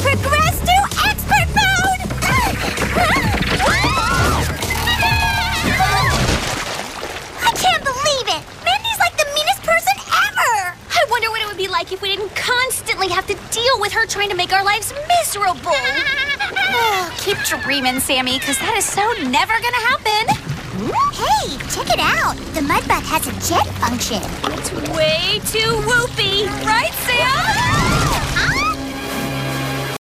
Progress to expert mode! I can't believe it! Mandy's like the meanest person ever! I wonder what it would be like if we didn't constantly have to deal with her trying to make our lives miserable. oh, keep dreaming, Sammy, because that is so never gonna happen. Hey, check it out! The mud bath has a jet function. It's way too whoopy!